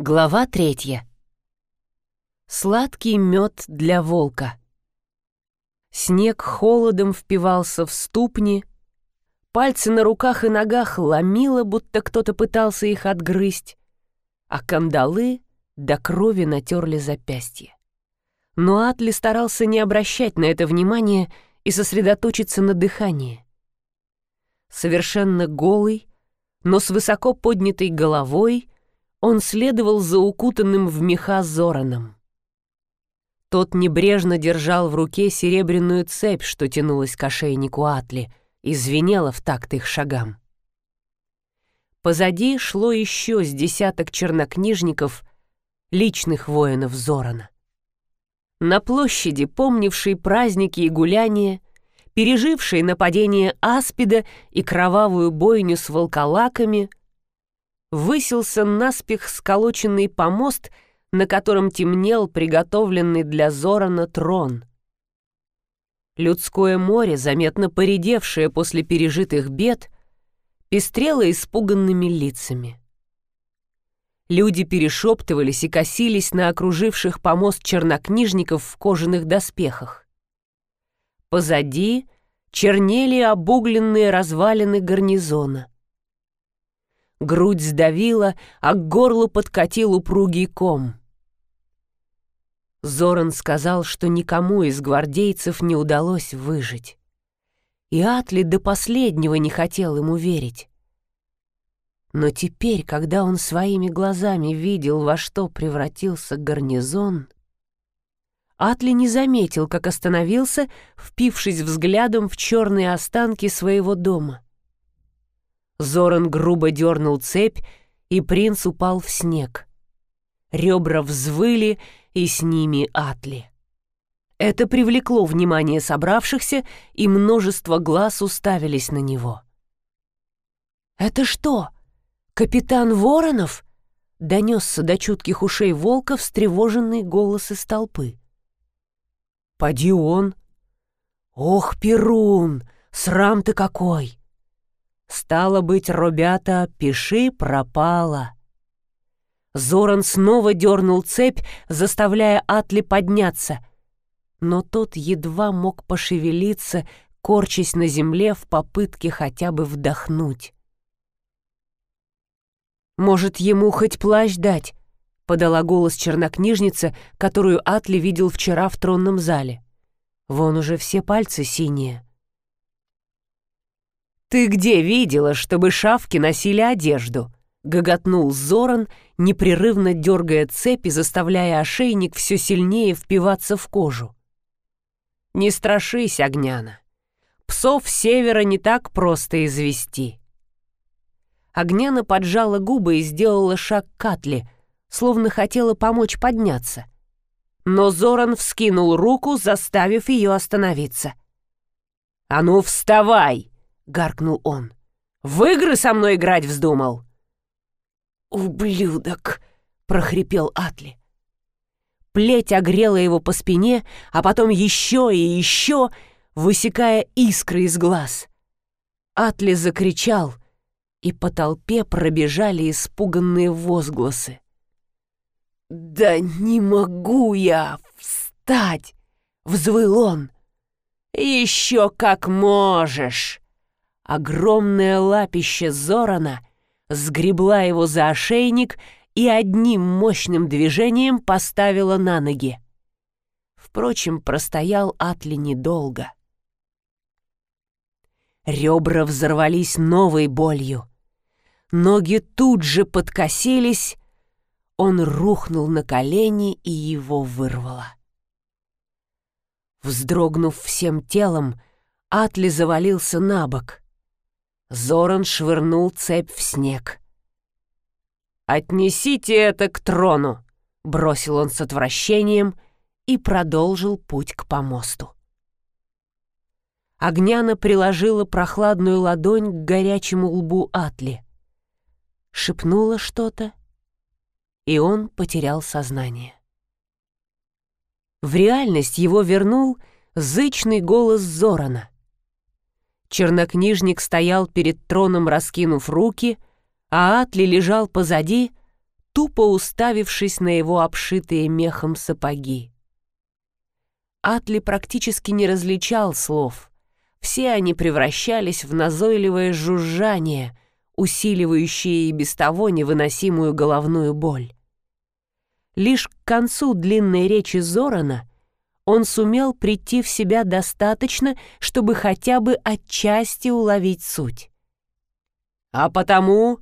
Глава третья. Сладкий мед для волка. Снег холодом впивался в ступни, пальцы на руках и ногах ломило, будто кто-то пытался их отгрызть, а кандалы до крови натерли запястье. Но Атли старался не обращать на это внимания и сосредоточиться на дыхании. Совершенно голый, но с высоко поднятой головой — он следовал за укутанным в меха Зораном. Тот небрежно держал в руке серебряную цепь, что тянулась к ошейнику Атли, и звенела в такт их шагам. Позади шло еще с десяток чернокнижников, личных воинов Зорана. На площади, помнившей праздники и гуляния, пережившей нападение Аспида и кровавую бойню с волколаками, высился наспех сколоченный помост, на котором темнел приготовленный для Зорана трон. Людское море, заметно поредевшее после пережитых бед, пестрело испуганными лицами. Люди перешептывались и косились на окруживших помост чернокнижников в кожаных доспехах. Позади чернели обугленные развалины гарнизона — грудь сдавила, а к горлу подкатил упругий ком. Зоран сказал, что никому из гвардейцев не удалось выжить. И Атли до последнего не хотел ему верить. Но теперь, когда он своими глазами видел, во что превратился гарнизон, Атли не заметил, как остановился, впившись взглядом в черные останки своего дома — Зоран грубо дернул цепь, и принц упал в снег. Ребра взвыли, и с ними Атли. Это привлекло внимание собравшихся, и множество глаз уставились на него. «Это что, капитан Воронов?» — донесся до чутких ушей волка встревоженный голос из толпы. «Поди он!» «Ох, Перун, срам ты какой!» Стало быть, ребята, пиши пропало. Зоран снова дернул цепь, заставляя Атли подняться. Но тот едва мог пошевелиться, корчась на земле в попытке хотя бы вдохнуть. «Может, ему хоть плащ дать?» — подала голос чернокнижница, которую Атли видел вчера в тронном зале. «Вон уже все пальцы синие». «Ты где видела, чтобы шавки носили одежду?» — гоготнул Зоран, непрерывно дергая цепи, заставляя ошейник все сильнее впиваться в кожу. «Не страшись, Огняна. Псов севера не так просто извести». Огняна поджала губы и сделала шаг к Катли, словно хотела помочь подняться. Но Зоран вскинул руку, заставив ее остановиться. «А ну, вставай!» Гаркнул он. «В игры со мной играть вздумал?» «Ублюдок!» — прохрипел Атли. Плеть огрела его по спине, а потом еще и еще, высекая искры из глаз. Атли закричал, и по толпе пробежали испуганные возгласы. «Да не могу я встать!» — взвыл он. «Еще как можешь!» Огромное лапище Зорана сгребла его за ошейник и одним мощным движением поставила на ноги. Впрочем, простоял Атли недолго. Ребра взорвались новой болью. Ноги тут же подкосились, он рухнул на колени и его вырвало. Вздрогнув всем телом, Атли завалился на бок. Зоран швырнул цепь в снег. «Отнесите это к трону!» — бросил он с отвращением и продолжил путь к помосту. Огняна приложила прохладную ладонь к горячему лбу Атли. Шепнула что-то, и он потерял сознание. В реальность его вернул зычный голос Зорана — Чернокнижник стоял перед троном, раскинув руки, а Атли лежал позади, тупо уставившись на его обшитые мехом сапоги. Атли практически не различал слов. Все они превращались в назойливое жужжание, усиливающее и без того невыносимую головную боль. Лишь к концу длинной речи Зорана он сумел прийти в себя достаточно, чтобы хотя бы отчасти уловить суть. «А потому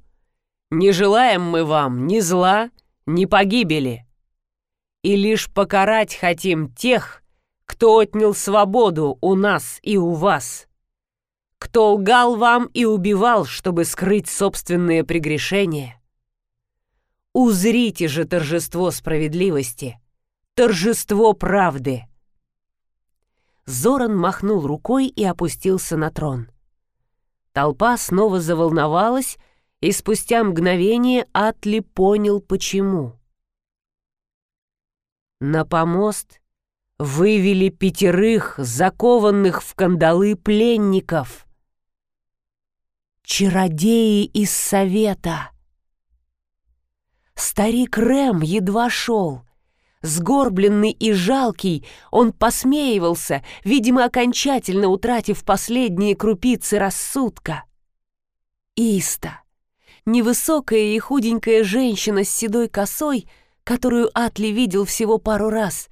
не желаем мы вам ни зла, ни погибели, и лишь покарать хотим тех, кто отнял свободу у нас и у вас, кто лгал вам и убивал, чтобы скрыть собственные прегрешения. Узрите же торжество справедливости, торжество правды. Зоран махнул рукой и опустился на трон. Толпа снова заволновалась, и спустя мгновение Атли понял, почему. На помост вывели пятерых, закованных в кандалы пленников. Чародеи из совета. Старик Рэм едва шел. Сгорбленный и жалкий, он посмеивался, видимо, окончательно утратив последние крупицы рассудка. Иста, невысокая и худенькая женщина с седой косой, которую Атли видел всего пару раз,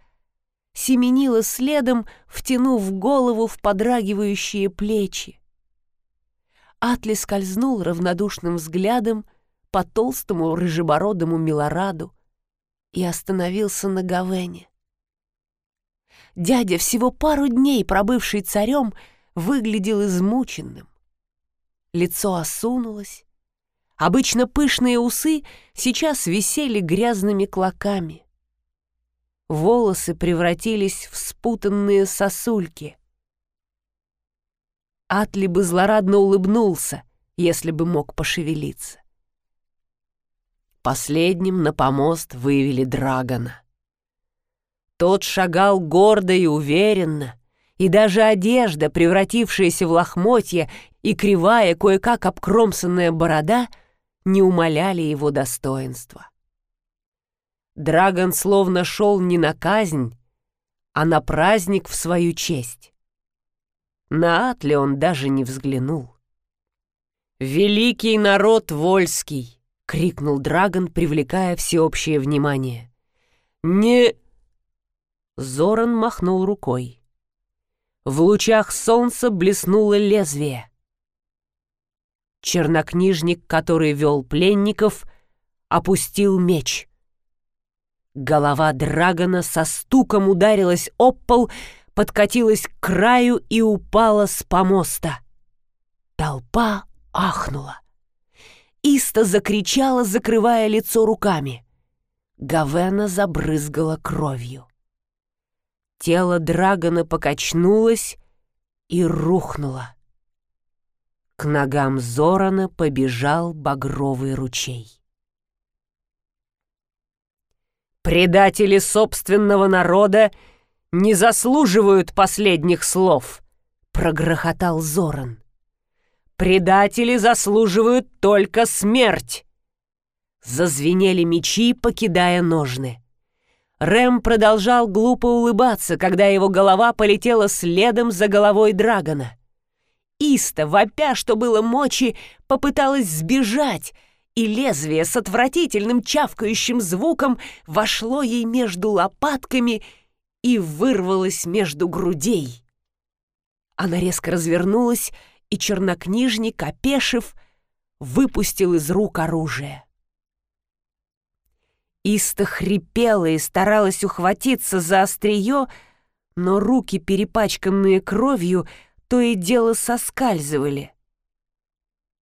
семенила следом, втянув голову в подрагивающие плечи. Атли скользнул равнодушным взглядом по толстому рыжебородому Милораду и остановился на Гавене. Дядя, всего пару дней пробывший царем, выглядел измученным. Лицо осунулось. Обычно пышные усы сейчас висели грязными клоками. Волосы превратились в спутанные сосульки. Атли бы злорадно улыбнулся, если бы мог пошевелиться. Последним на помост вывели Драгона. Тот шагал гордо и уверенно, и даже одежда, превратившаяся в лохмотья и кривая, кое-как обкромсанная борода, не умаляли его достоинства. Драгон словно шел не на казнь, а на праздник в свою честь. На Атли он даже не взглянул. «Великий народ вольский!» — крикнул Драгон, привлекая всеобщее внимание. «Не...» Зоран махнул рукой. В лучах солнца блеснуло лезвие. Чернокнижник, который вел пленников, опустил меч — Голова драгона со стуком ударилась об пол, подкатилась к краю и упала с помоста. Толпа ахнула. Иста закричала, закрывая лицо руками. Гавена забрызгала кровью. Тело драгона покачнулось и рухнуло. К ногам Зорана побежал багровый ручей. Предатели собственного народа не заслуживают последних слов, прогрохотал Зоран. Предатели заслуживают только смерть. Зазвенели мечи, покидая ножны. Рэм продолжал глупо улыбаться, когда его голова полетела следом за головой Драгона. Иста, вопя, что было мочи, попыталась сбежать, и лезвие с отвратительным чавкающим звуком вошло ей между лопатками и вырвалось между грудей. Она резко развернулась, и чернокнижник, опешив, выпустил из рук оружие. Иста хрипела и старалась ухватиться за острие, но руки, перепачканные кровью, то и дело соскальзывали.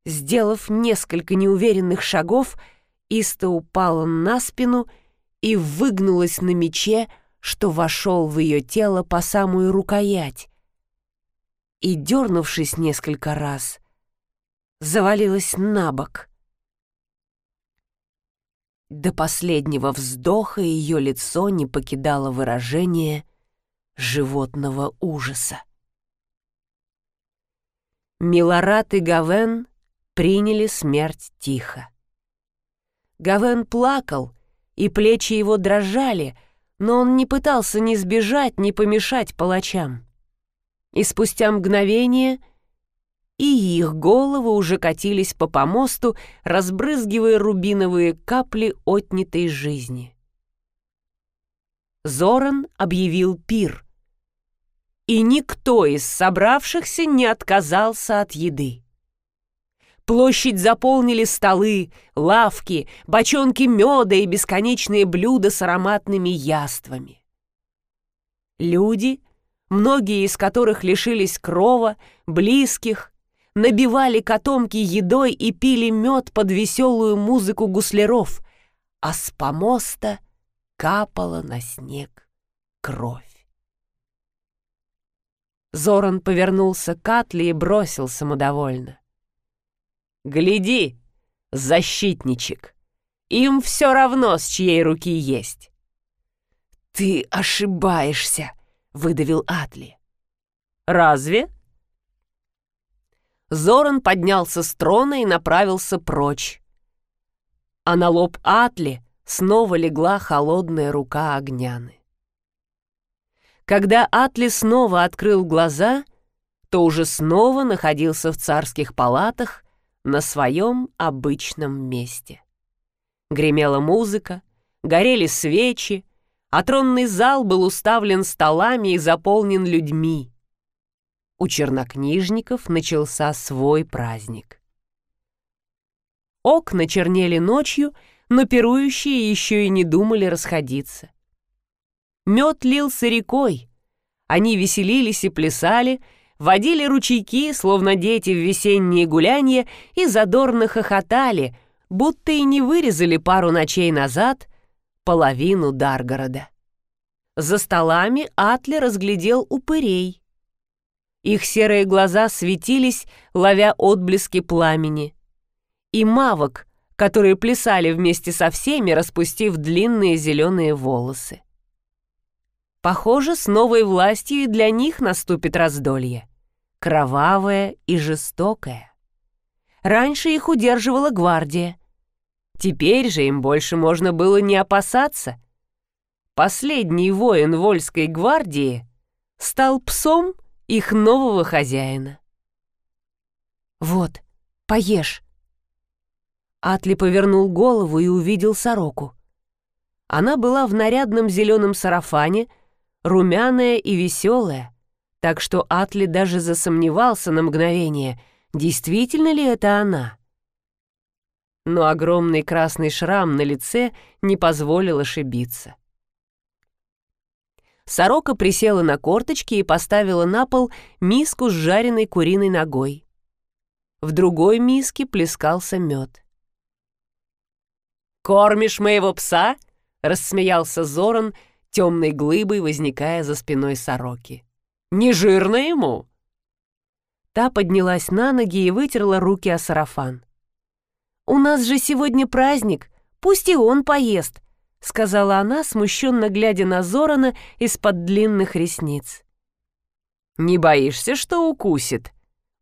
Сделав несколько неуверенных шагов, Иста упала на спину и выгнулась на мече, что вошел в ее тело по самую рукоять. И, дернувшись несколько раз, завалилась на бок. До последнего вздоха ее лицо не покидало выражение животного ужаса. Милорат и Гавен приняли смерть тихо. Гавен плакал, и плечи его дрожали, но он не пытался ни сбежать, ни помешать палачам. И спустя мгновение и их головы уже катились по помосту, разбрызгивая рубиновые капли отнятой жизни. Зоран объявил пир, и никто из собравшихся не отказался от еды. Площадь заполнили столы, лавки, бочонки меда и бесконечные блюда с ароматными яствами. Люди, многие из которых лишились крова, близких, набивали котомки едой и пили мед под веселую музыку гусляров, а с помоста капала на снег кровь. Зоран повернулся к Атле и бросил самодовольно. Гляди, защитничек, им все равно, с чьей руки есть. Ты ошибаешься, выдавил Атли. Разве? Зоран поднялся с трона и направился прочь. А на лоб Атли снова легла холодная рука Огняны. Когда Атли снова открыл глаза, то уже снова находился в царских палатах на своем обычном месте. Гремела музыка, горели свечи, а тронный зал был уставлен столами и заполнен людьми. У чернокнижников начался свой праздник. Окна чернели ночью, но пирующие еще и не думали расходиться. Мед лился рекой, они веселились и плясали, водили ручейки, словно дети в весенние гулянья, и задорно хохотали, будто и не вырезали пару ночей назад половину Даргорода. За столами Атли разглядел упырей. Их серые глаза светились, ловя отблески пламени. И мавок, которые плясали вместе со всеми, распустив длинные зеленые волосы. Похоже, с новой властью и для них наступит раздолье кровавая и жестокая. Раньше их удерживала гвардия. Теперь же им больше можно было не опасаться. Последний воин Вольской гвардии стал псом их нового хозяина. «Вот, поешь». Атли повернул голову и увидел сороку. Она была в нарядном зеленом сарафане, румяная и веселая, так что Атли даже засомневался на мгновение, действительно ли это она. Но огромный красный шрам на лице не позволил ошибиться. Сорока присела на корточки и поставила на пол миску с жареной куриной ногой. В другой миске плескался мед. «Кормишь моего пса?» — рассмеялся Зоран, темной глыбой возникая за спиной сороки. Не жирно ему?» Та поднялась на ноги и вытерла руки о сарафан. «У нас же сегодня праздник, пусть и он поест», сказала она, смущенно глядя на Зорана из-под длинных ресниц. «Не боишься, что укусит?»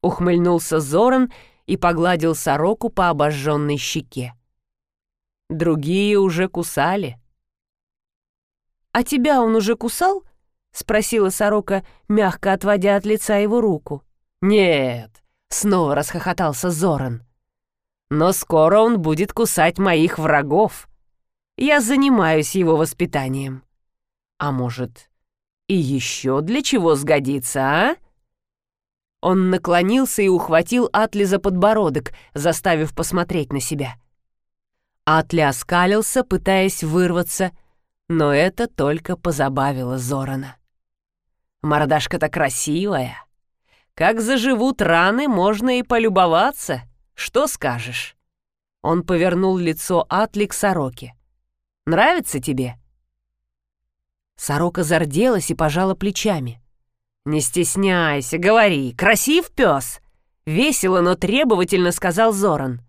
ухмыльнулся Зоран и погладил сороку по обожженной щеке. Другие уже кусали. «А тебя он уже кусал?» — спросила сорока, мягко отводя от лица его руку. «Нет», — снова расхохотался Зоран. «Но скоро он будет кусать моих врагов. Я занимаюсь его воспитанием. А может, и еще для чего сгодится, а?» Он наклонился и ухватил Атли за подбородок, заставив посмотреть на себя. Атли оскалился, пытаясь вырваться, но это только позабавило Зорана. Мордашка-то красивая. Как заживут раны, можно и полюбоваться. Что скажешь?» Он повернул лицо Атли к сороке. «Нравится тебе?» Сорока зарделась и пожала плечами. «Не стесняйся, говори. Красив пес?» Весело, но требовательно сказал Зоран.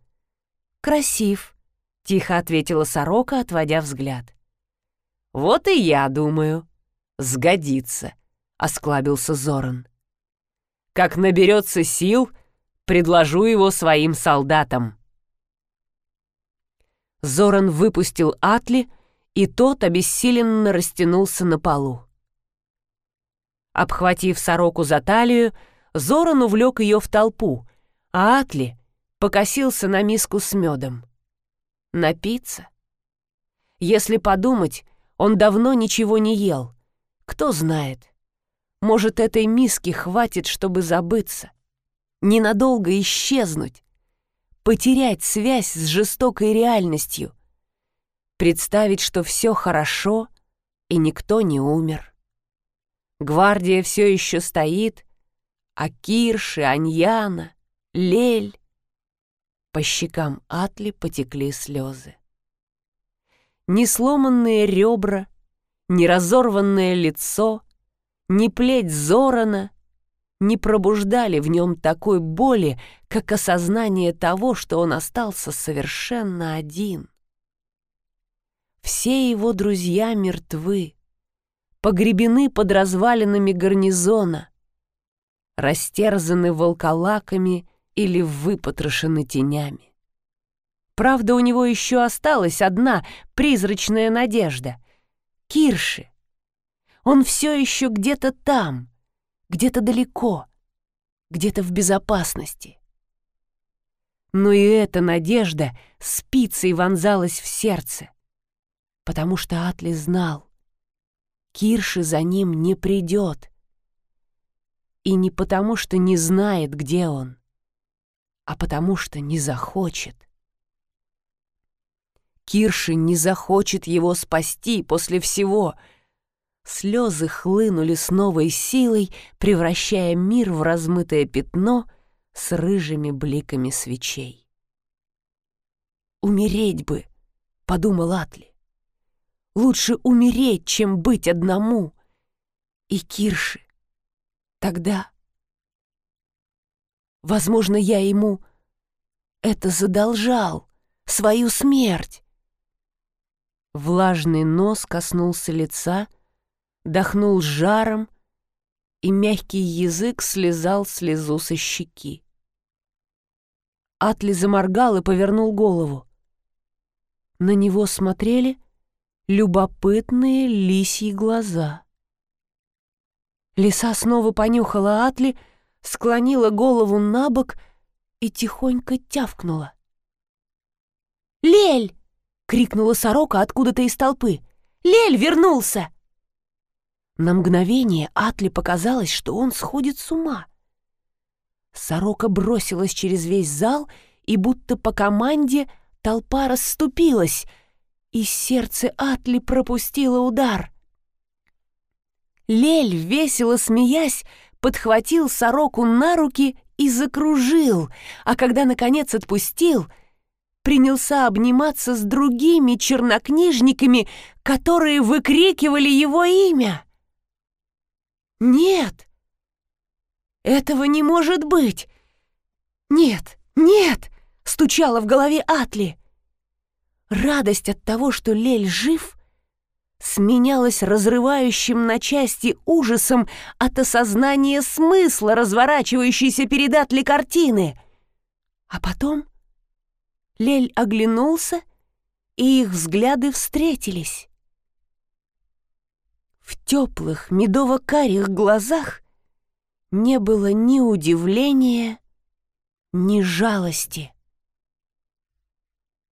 «Красив», — тихо ответила сорока, отводя взгляд. «Вот и я думаю. Сгодится», осклабился Зоран. «Как наберется сил, предложу его своим солдатам». Зоран выпустил Атли, и тот обессиленно растянулся на полу. Обхватив сороку за талию, Зоран увлек ее в толпу, а Атли покосился на миску с медом. Напиться? Если подумать, он давно ничего не ел. Кто знает. Может, этой миски хватит, чтобы забыться. Ненадолго исчезнуть. Потерять связь с жестокой реальностью. Представить, что все хорошо, и никто не умер. Гвардия все еще стоит, а Кирши, Аньяна, Лель... По щекам Атли потекли слезы. Ни сломанные ребра, ни разорванное лицо, ни плеть Зорана не пробуждали в нем такой боли, как осознание того, что он остался совершенно один. Все его друзья мертвы, погребены под развалинами гарнизона, растерзаны волколаками или выпотрошены тенями. Правда, у него еще осталась одна призрачная надежда — Кирши. Он все еще где-то там, где-то далеко, где-то в безопасности. Но и эта надежда спицей вонзалась в сердце, потому что Атли знал, Кирши за ним не придет. И не потому, что не знает, где он, а потому что не захочет. Кирши не захочет его спасти после всего. Слезы хлынули с новой силой, превращая мир в размытое пятно с рыжими бликами свечей. «Умереть бы!» — подумал Атли. «Лучше умереть, чем быть одному!» И Кирши. Тогда Возможно, я ему это задолжал, свою смерть. Влажный нос коснулся лица, дохнул жаром, и мягкий язык слезал слезу со щеки. Атли заморгал и повернул голову. На него смотрели любопытные лисьи глаза. Лиса снова понюхала Атли — склонила голову на бок и тихонько тявкнула. «Лель!» — крикнула сорока откуда-то из толпы. «Лель вернулся!» На мгновение Атли показалось, что он сходит с ума. Сорока бросилась через весь зал, и будто по команде толпа расступилась, и сердце Атли пропустило удар. Лель, весело смеясь, подхватил сороку на руки и закружил, а когда, наконец, отпустил, принялся обниматься с другими чернокнижниками, которые выкрикивали его имя. «Нет! Этого не может быть! Нет, нет!» — стучала в голове Атли. Радость от того, что Лель жив — сменялось разрывающим на части ужасом от осознания смысла разворачивающейся перед Атли картины. А потом Лель оглянулся, и их взгляды встретились. В теплых медово-карих глазах не было ни удивления, ни жалости.